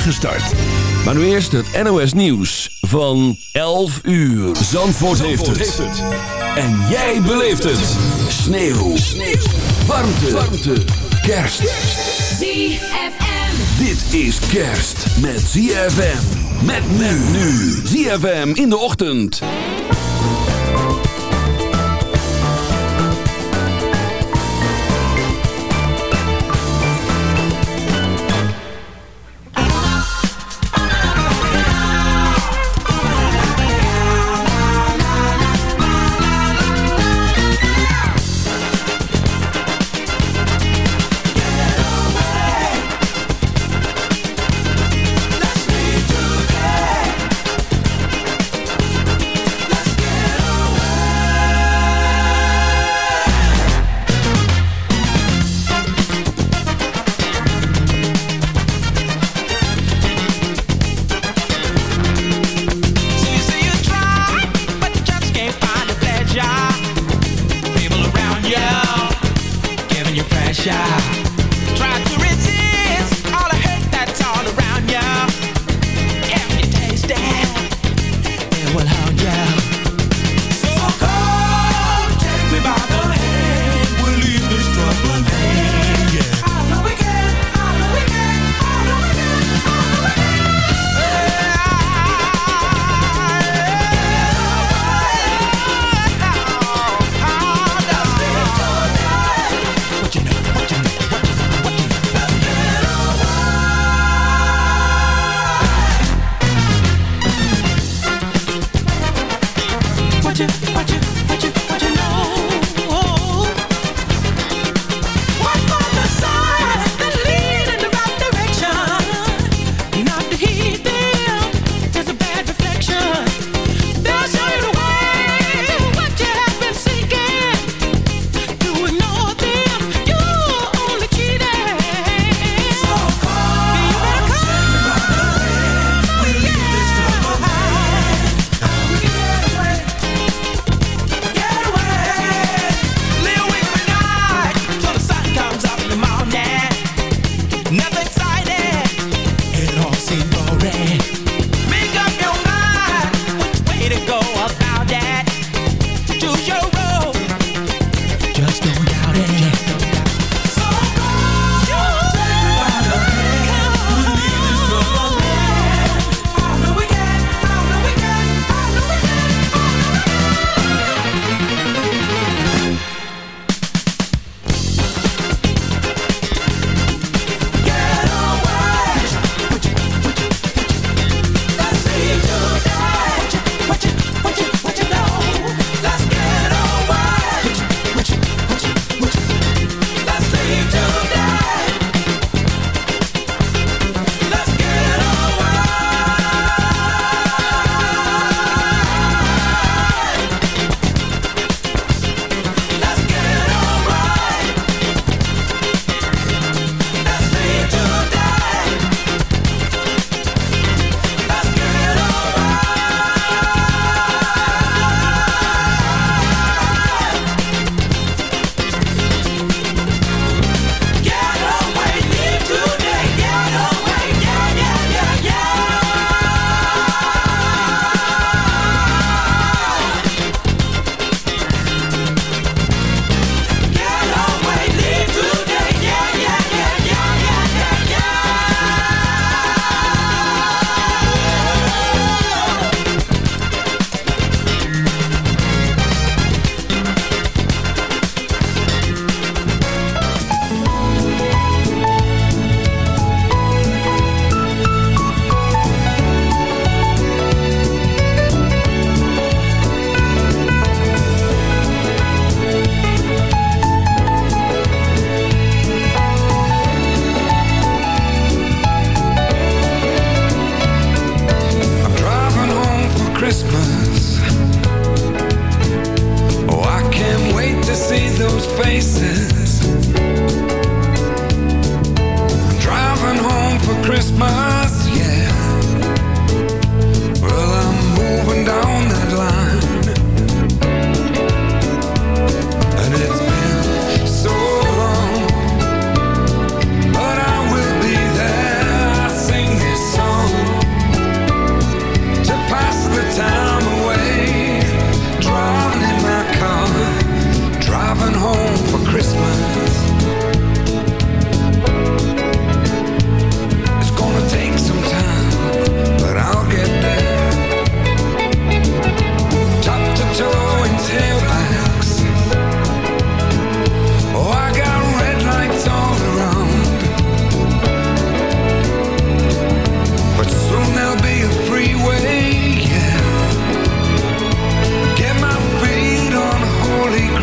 start. Maar nu eerst het NOS Nieuws van 11 uur. Zandvoort, heeft, het. En jij beleeft het. Sneeuw. Sneeuw. Warmte. Warmte. Kerst. ZFM. Dit is kerst met ZFM. Met men nu. ZFM in de ochtend.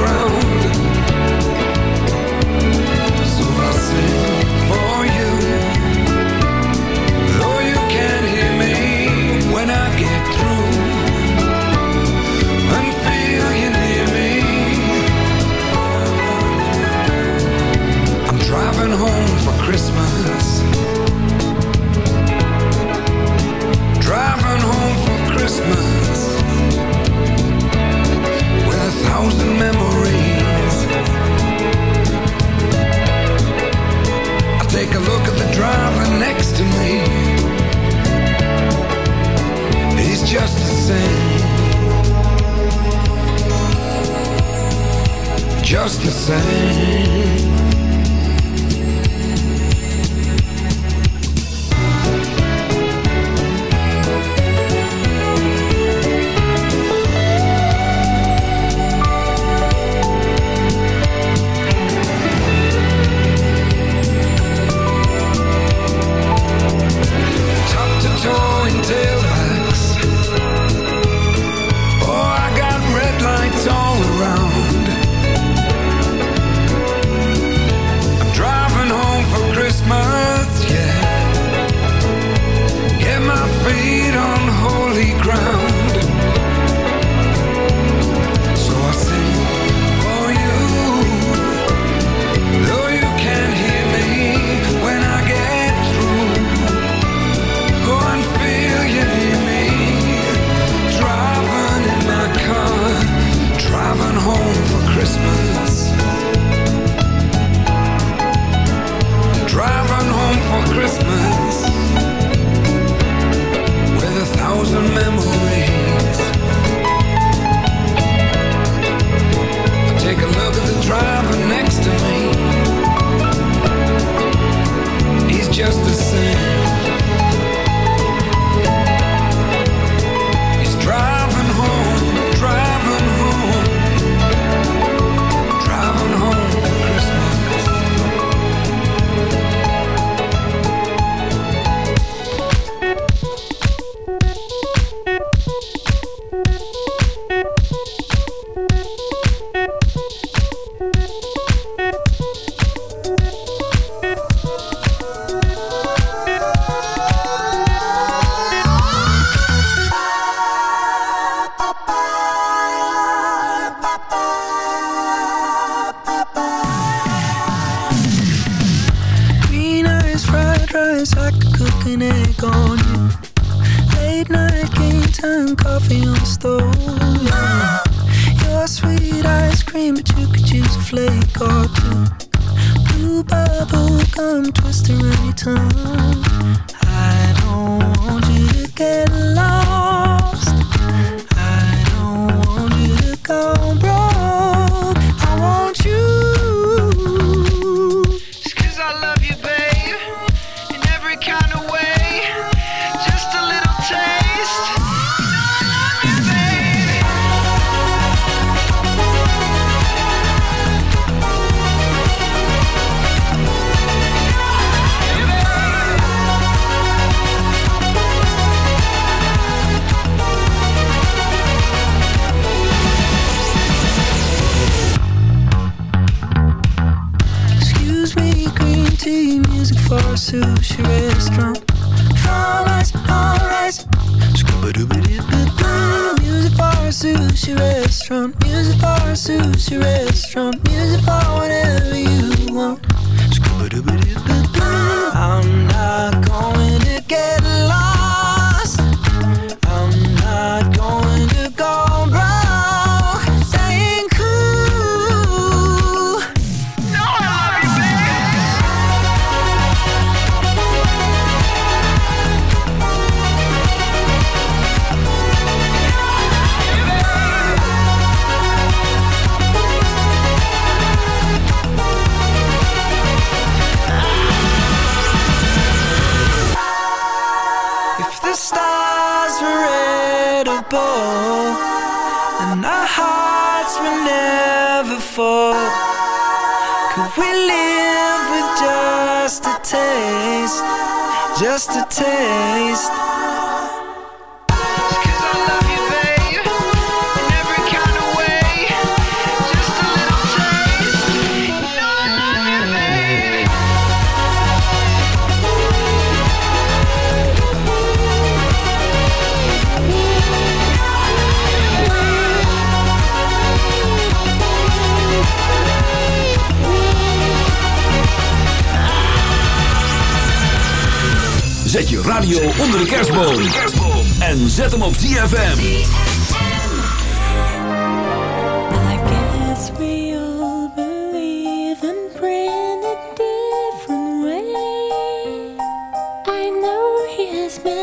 ground. music for a sushi restaurant. Alright, alright. Scuba dooba doo Music for a sushi restaurant. Music for a sushi restaurant. Music for whatever you want. Scuba dooba doo just a taste. Zet je radio onder de kerstboom. En zet hem op ZFM. I guess we all believe in prayer in a different way. I know he has been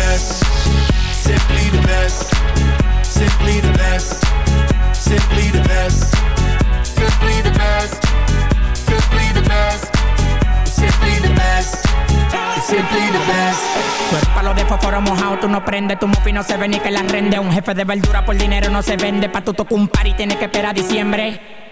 best. Simply the best. Simply the best. Simply the best. Simply the best. Simply the best. Simply the best. Simply the best. Palo de fósforo mojado, tú no prendes, tu mufi no se ve ni que la rende. Un jefe de verdura por dinero no se vende, pa' tu tocar un par y tienes que esperar a diciembre.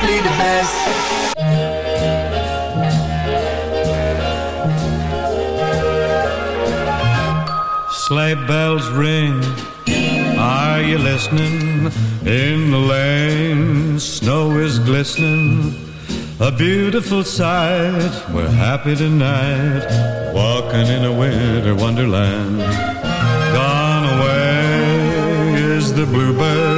Simply the best. Sleigh bells ring. Are you listening? In the lane, snow is glistening. A beautiful sight. We're happy tonight, walking in a winter wonderland. Gone away is the bluebird.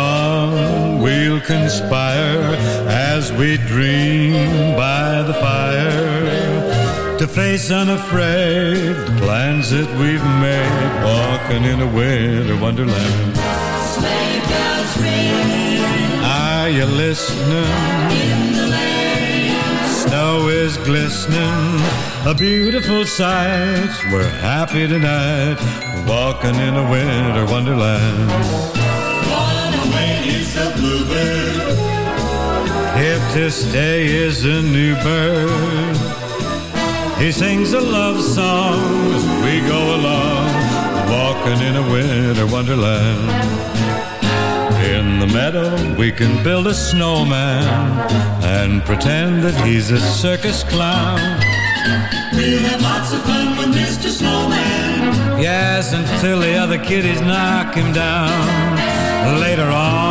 we'll conspire as we dream by the fire to face unafraid the plans that we've made, walking in a winter wonderland. Sleigh bells ring. Are you listening? snow is glistening, a beautiful sight. We're happy tonight, walking in a winter wonderland. Bluebird. If to stay is a new bird, he sings a love song as we go along, walking in a winter wonderland. In the meadow we can build a snowman And pretend that he's a circus clown We'll have lots of fun with Mr. Snowman Yes, until the other kiddies knock him down Later on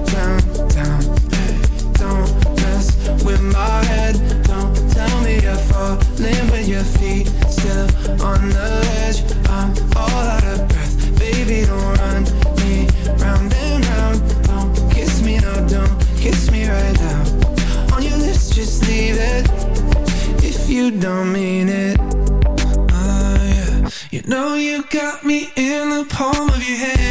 falling with your feet Still on the ledge. I'm all out of breath. Baby, don't run me round and round. Don't kiss me, no, don't kiss me right now. On your lips, just leave it if you don't mean it. Oh yeah, you know you got me in the palm of your hand,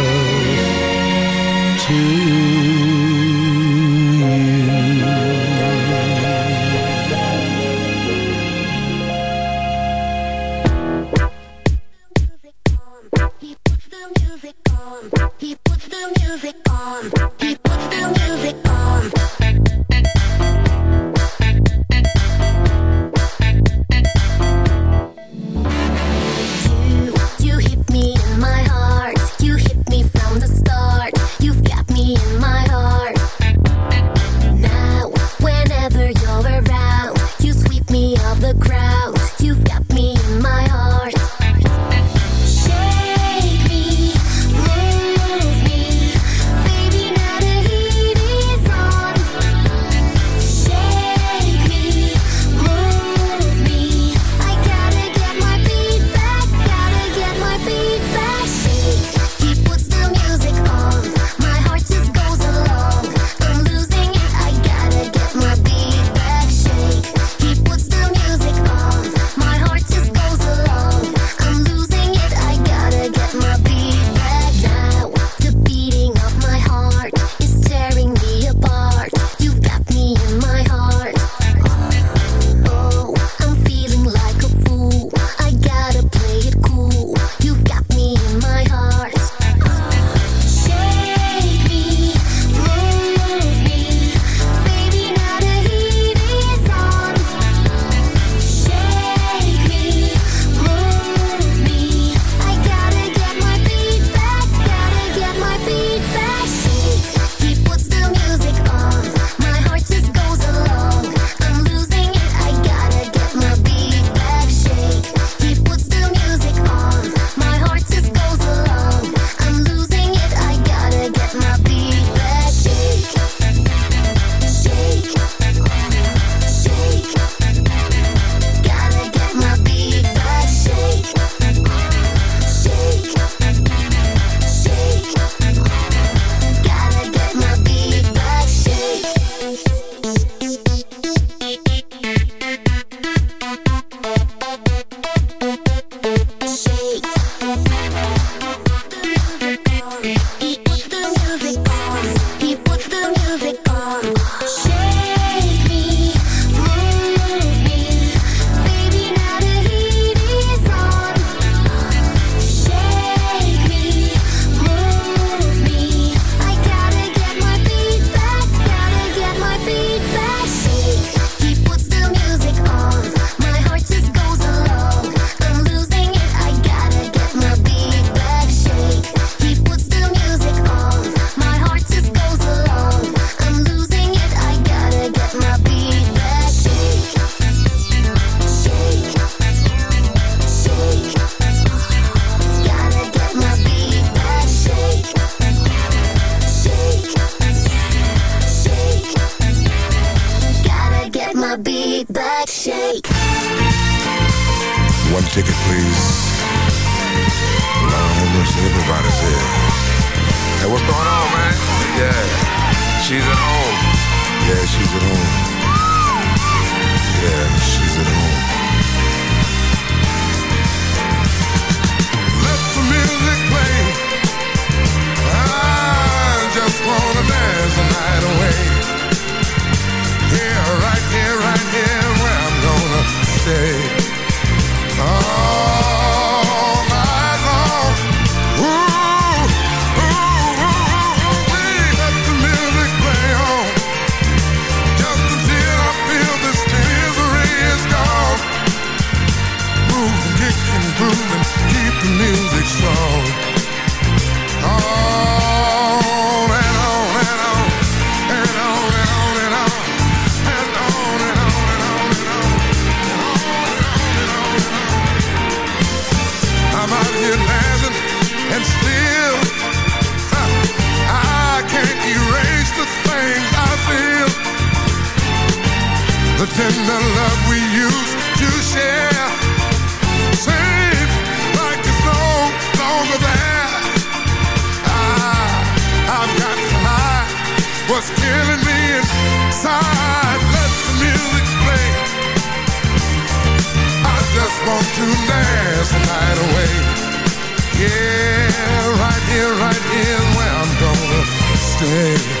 hey.